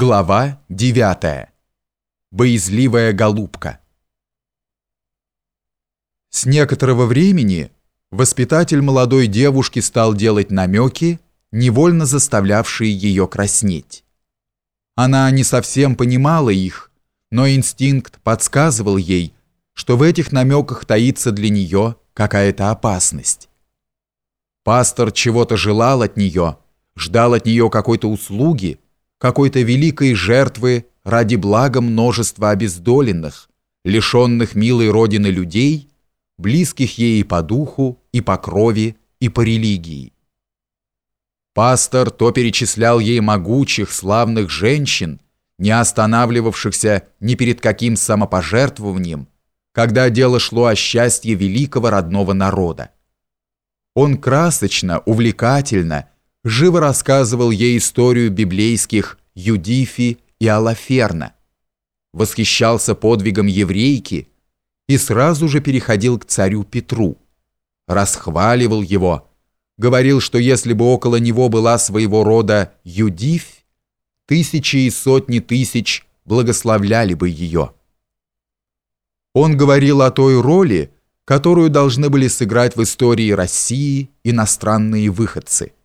Глава 9. Боязливая голубка. С некоторого времени воспитатель молодой девушки стал делать намеки, невольно заставлявшие ее краснеть. Она не совсем понимала их, но инстинкт подсказывал ей, что в этих намеках таится для нее какая-то опасность. Пастор чего-то желал от нее, ждал от нее какой-то услуги, какой-то великой жертвы ради блага множества обездоленных, лишенных милой родины людей, близких ей и по духу, и по крови, и по религии. Пастор то перечислял ей могучих, славных женщин, не останавливавшихся ни перед каким самопожертвованием, когда дело шло о счастье великого родного народа. Он красочно, увлекательно, живо рассказывал ей историю библейских Юдифи и Алаферна, восхищался подвигом еврейки и сразу же переходил к царю Петру, расхваливал его, говорил, что если бы около него была своего рода Юдифь, тысячи и сотни тысяч благословляли бы ее. Он говорил о той роли, которую должны были сыграть в истории России иностранные выходцы –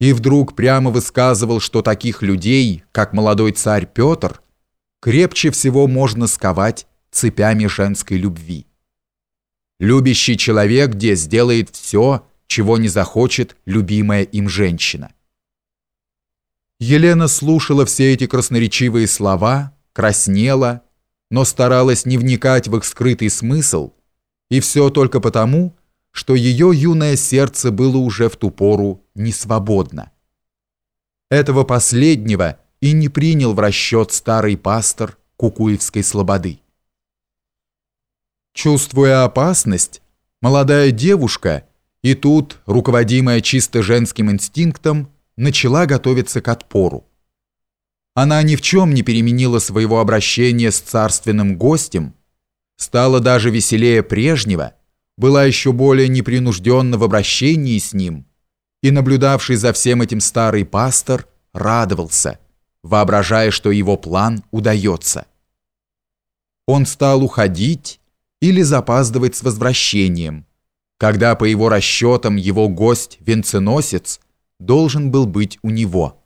и вдруг прямо высказывал, что таких людей, как молодой царь Петр, крепче всего можно сковать цепями женской любви. Любящий человек где сделает все, чего не захочет любимая им женщина. Елена слушала все эти красноречивые слова, краснела, но старалась не вникать в их скрытый смысл, и все только потому, что ее юное сердце было уже в ту пору не свободно. Этого последнего и не принял в расчет старый пастор Кукуевской слободы. Чувствуя опасность, молодая девушка, и тут, руководимая чисто женским инстинктом, начала готовиться к отпору. Она ни в чем не переменила своего обращения с царственным гостем, стала даже веселее прежнего – была еще более непринужденна в обращении с ним, и наблюдавший за всем этим старый пастор радовался, воображая, что его план удается. Он стал уходить или запаздывать с возвращением, когда по его расчетам его гость-венценосец должен был быть у него.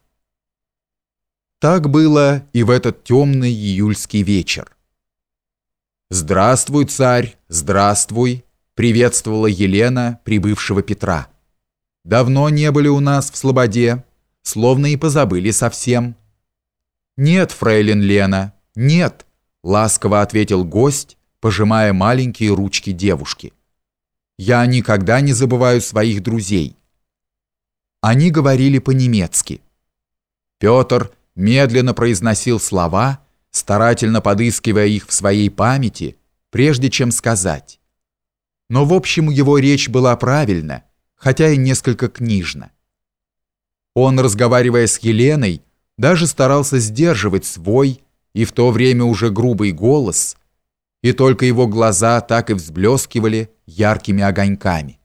Так было и в этот темный июльский вечер. «Здравствуй, царь, здравствуй!» Приветствовала Елена прибывшего Петра. «Давно не были у нас в Слободе, словно и позабыли совсем». «Нет, фрейлин Лена, нет», — ласково ответил гость, пожимая маленькие ручки девушки. «Я никогда не забываю своих друзей». Они говорили по-немецки. Петр медленно произносил слова, старательно подыскивая их в своей памяти, прежде чем сказать но в общем его речь была правильна, хотя и несколько книжна. Он, разговаривая с Еленой, даже старался сдерживать свой и в то время уже грубый голос, и только его глаза так и взблескивали яркими огоньками.